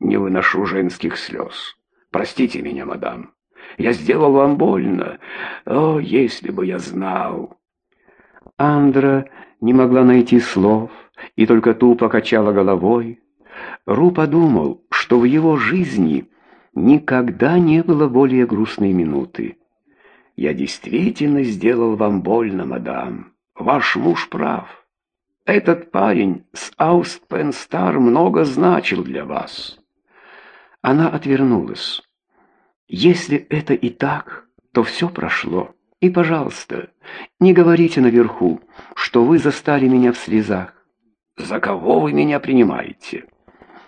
не выношу женских слез. Простите меня, мадам. Я сделал вам больно. О, если бы я знал!» Андра не могла найти слов и только тупо качала головой. Ру подумал, что в его жизни никогда не было более грустной минуты. «Я действительно сделал вам больно, мадам. Ваш муж прав. Этот парень с Аустпенстар много значил для вас». Она отвернулась. «Если это и так, то все прошло. И, пожалуйста, не говорите наверху, что вы застали меня в слезах. За кого вы меня принимаете?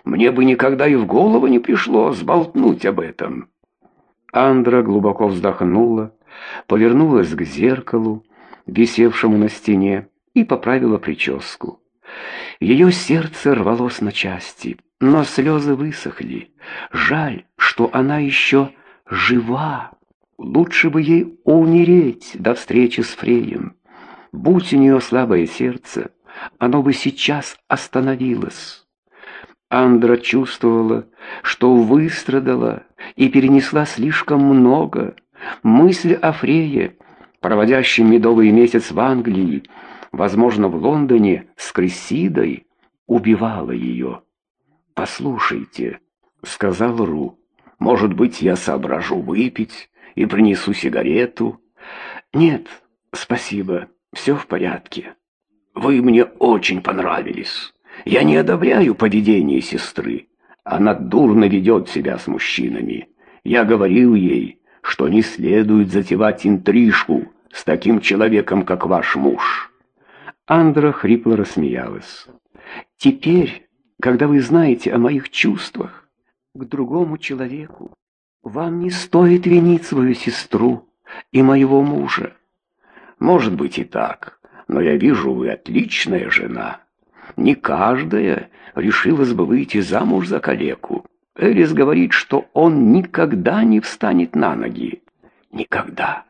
Мне бы никогда и в голову не пришло сболтнуть об этом». Андра глубоко вздохнула, повернулась к зеркалу, висевшему на стене, и поправила прическу. Ее сердце рвалось на части, но слезы высохли. Жаль, что она еще жива. Лучше бы ей умереть до встречи с Фреем. Будь у нее слабое сердце, оно бы сейчас остановилось. Андра чувствовала, что выстрадала и перенесла слишком много. Мысль о Фрее, проводящем медовый месяц в Англии, возможно, в Лондоне с Крисидой, убивала ее. «Послушайте», — сказал Ру, — «может быть, я соображу выпить и принесу сигарету?» «Нет, спасибо, все в порядке». «Вы мне очень понравились. Я не одобряю поведение сестры. Она дурно ведет себя с мужчинами. Я говорил ей, что не следует затевать интрижку с таким человеком, как ваш муж». Андра хрипло рассмеялась. «Теперь, когда вы знаете о моих чувствах к другому человеку, вам не стоит винить свою сестру и моего мужа». «Может быть и так, но я вижу, вы отличная жена. Не каждая решилась бы выйти замуж за калеку. Элис говорит, что он никогда не встанет на ноги. Никогда».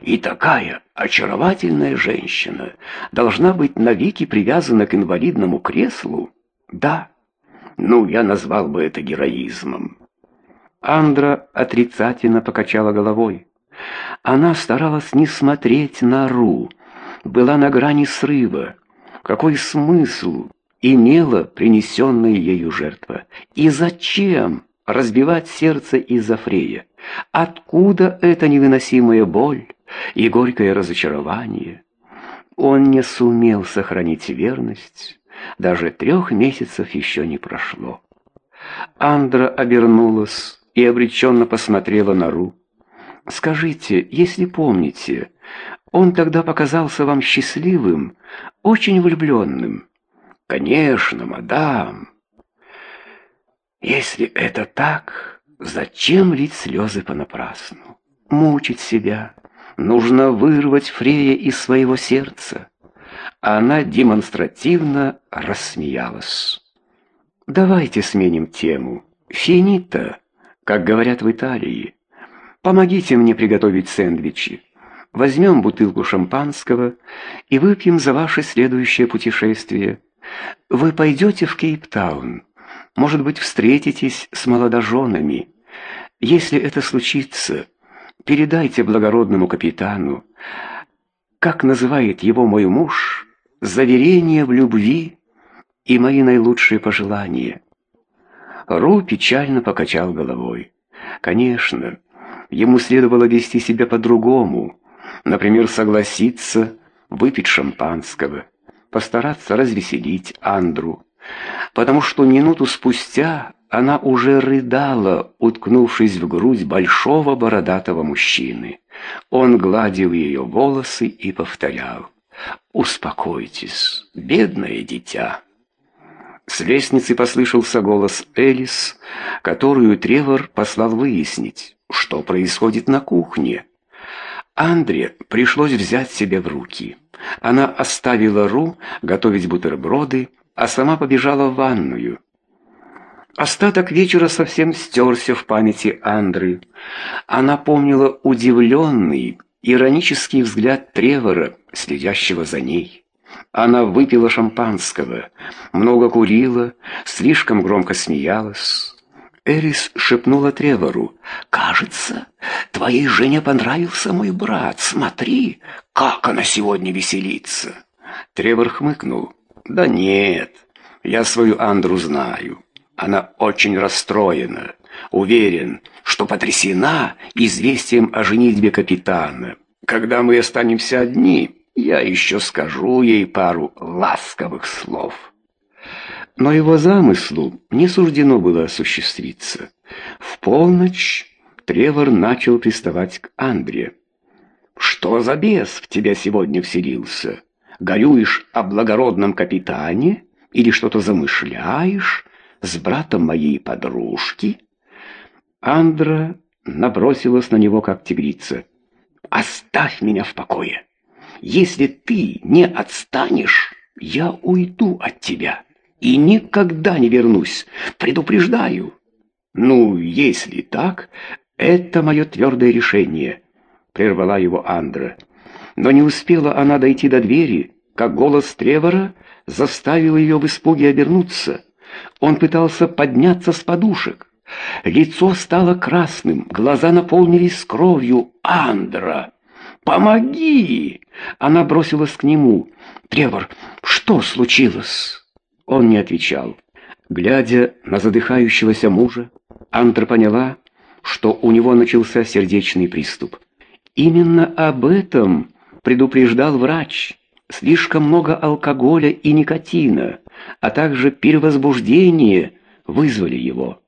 И такая очаровательная женщина должна быть навеки привязана к инвалидному креслу? Да. Ну, я назвал бы это героизмом. Андра отрицательно покачала головой. Она старалась не смотреть на Ру, была на грани срыва. Какой смысл имела принесенная ею жертва? И зачем разбивать сердце из-за Фрея? Откуда эта невыносимая боль? и горькое разочарование. Он не сумел сохранить верность, даже трех месяцев еще не прошло. Андра обернулась и обреченно посмотрела на Ру. «Скажите, если помните, он тогда показался вам счастливым, очень влюбленным?» «Конечно, мадам!» «Если это так, зачем лить слезы понапрасну? Мучить себя?» Нужно вырвать Фрея из своего сердца. Она демонстративно рассмеялась. Давайте сменим тему. Финита, как говорят в Италии. Помогите мне приготовить сэндвичи. Возьмем бутылку шампанского и выпьем за ваше следующее путешествие. Вы пойдете в Кейптаун. Может быть, встретитесь с молодоженами. Если это случится, Передайте благородному капитану, как называет его мой муж, заверение в любви и мои наилучшие пожелания. Ру печально покачал головой. Конечно, ему следовало вести себя по-другому. Например, согласиться выпить шампанского, постараться развеселить Андру, потому что минуту спустя она уже рыдала, уткнувшись в грудь большого бородатого мужчины. Он гладил ее волосы и повторял: "Успокойтесь, бедное дитя". С лестницы послышался голос Элис, которую Тревор послал выяснить, что происходит на кухне. Андре пришлось взять себя в руки. Она оставила Ру готовить бутерброды, а сама побежала в ванную. Остаток вечера совсем стерся в памяти Андры. Она помнила удивленный, иронический взгляд Тревора, следящего за ней. Она выпила шампанского, много курила, слишком громко смеялась. Эрис шепнула Тревору. «Кажется, твоей жене понравился мой брат. Смотри, как она сегодня веселится!» Тревор хмыкнул. «Да нет, я свою Андру знаю. Она очень расстроена. Уверен, что потрясена известием о женитьбе капитана. Когда мы останемся одни, я еще скажу ей пару ласковых слов». Но его замыслу не суждено было осуществиться. В полночь Тревор начал приставать к Андре. «Что за бес в тебя сегодня вселился? Горюешь о благородном капитане? Или что-то замышляешь с братом моей подружки?» Андра набросилась на него, как тигрица. «Оставь меня в покое! Если ты не отстанешь, я уйду от тебя!» и никогда не вернусь, предупреждаю. Ну, если так, это мое твердое решение, прервала его Андра. Но не успела она дойти до двери, как голос Тревора заставил ее в испуге обернуться. Он пытался подняться с подушек. Лицо стало красным, глаза наполнились кровью. «Андра! Помоги!» Она бросилась к нему. «Тревор, что случилось?» Он не отвечал. Глядя на задыхающегося мужа, Андра поняла, что у него начался сердечный приступ. Именно об этом предупреждал врач. Слишком много алкоголя и никотина, а также перевозбуждение вызвали его.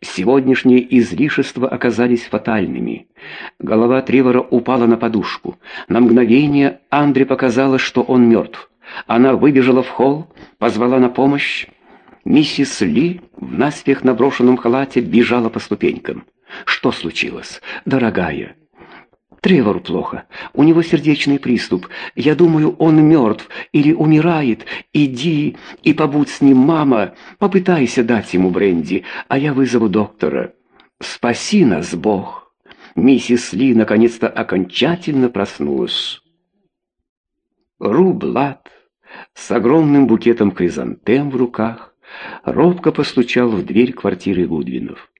Сегодняшние излишества оказались фатальными. Голова Тревора упала на подушку. На мгновение Андре показалось, что он мертв. Она выбежала в холл, позвала на помощь. Миссис Ли в наспех наброшенном халате бежала по ступенькам. «Что случилось, дорогая?» Тревору плохо. У него сердечный приступ. Я думаю, он мертв или умирает. Иди и побудь с ним, мама. Попытайся дать ему бренди, а я вызову доктора. Спаси нас, Бог. Миссис Ли наконец-то окончательно проснулась. Рублат с огромным букетом хризантем в руках робко постучал в дверь квартиры Гудвинов.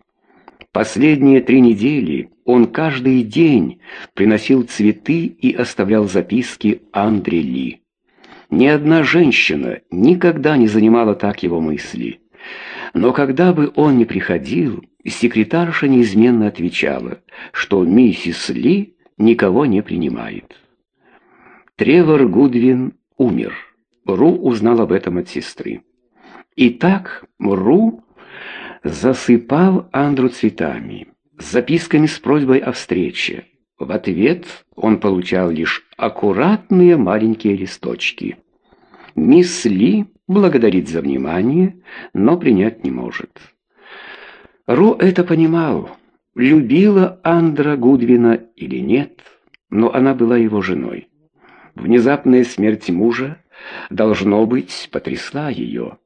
Последние три недели он каждый день приносил цветы и оставлял записки Андре Ли. Ни одна женщина никогда не занимала так его мысли. Но когда бы он ни приходил, секретарша неизменно отвечала, что миссис Ли никого не принимает. Тревор Гудвин умер. Ру узнал об этом от сестры. Итак, Ру засыпал Андру цветами, записками с просьбой о встрече. В ответ он получал лишь аккуратные маленькие листочки. Мисс Ли благодарит за внимание, но принять не может. Ру это понимал, любила Андра Гудвина или нет, но она была его женой. Внезапная смерть мужа, должно быть, потрясла ее.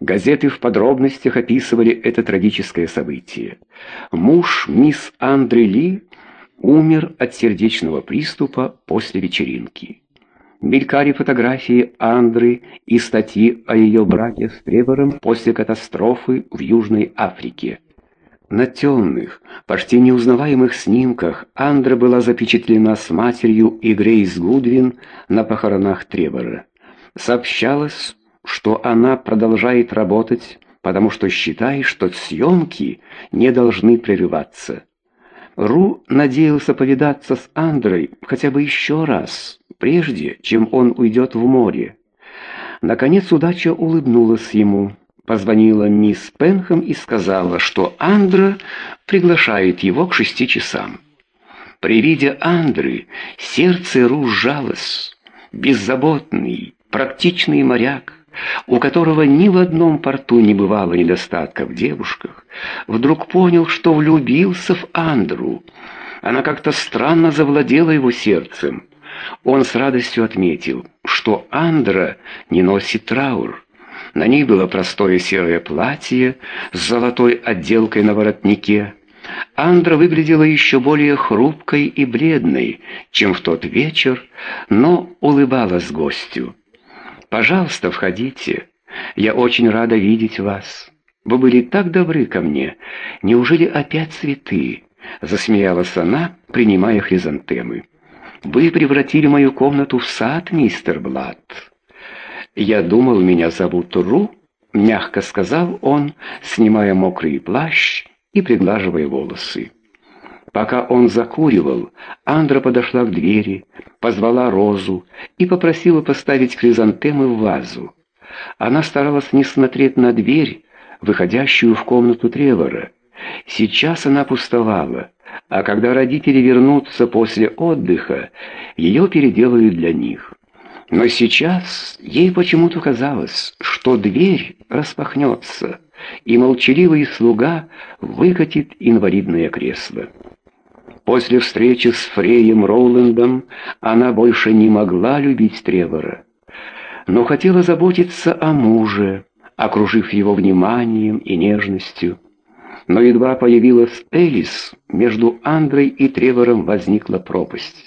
Газеты в подробностях описывали это трагическое событие. Муж мисс Андре Ли умер от сердечного приступа после вечеринки. Мелькали фотографии Андры и статьи о ее браке с Тревором после катастрофы в Южной Африке. На темных, почти неузнаваемых снимках Андра была запечатлена с матерью и Грейс Гудвин на похоронах Тревора. Сообщалось, что она продолжает работать, потому что считает, что съемки не должны прерываться. Ру надеялся повидаться с Андрой хотя бы еще раз, прежде чем он уйдет в море. Наконец удача улыбнулась ему позвонила мисс Пенхэм и сказала, что Андра приглашает его к шести часам. При виде Андры сердце Ру сжалось. Беззаботный, практичный моряк, у которого ни в одном порту не бывало недостатка в девушках, вдруг понял, что влюбился в Андру. Она как-то странно завладела его сердцем. Он с радостью отметил, что Андра не носит траур. На ней было простое серое платье с золотой отделкой на воротнике. Андра выглядела еще более хрупкой и бледной, чем в тот вечер, но улыбалась гостю. «Пожалуйста, входите. Я очень рада видеть вас». Вы были так добры ко мне. Неужели опять цветы?» Засмеялась она, принимая хризантемы. «Вы превратили мою комнату в сад, мистер Блад». «Я думал, меня зовут Ру», — мягко сказал он, снимая мокрый плащ и приглаживая волосы. Пока он закуривал, Андра подошла к двери, позвала Розу и попросила поставить хризантемы в вазу. Она старалась не смотреть на дверь, выходящую в комнату Тревора. Сейчас она пустовала, а когда родители вернутся после отдыха, ее переделают для них. Но сейчас ей почему-то казалось, что дверь распахнется, и молчаливый слуга выкатит инвалидное кресло. После встречи с Фреем Роулендом она больше не могла любить Тревора, но хотела заботиться о муже, окружив его вниманием и нежностью. Но едва появилась Элис, между Андрой и Тревором возникла пропасть.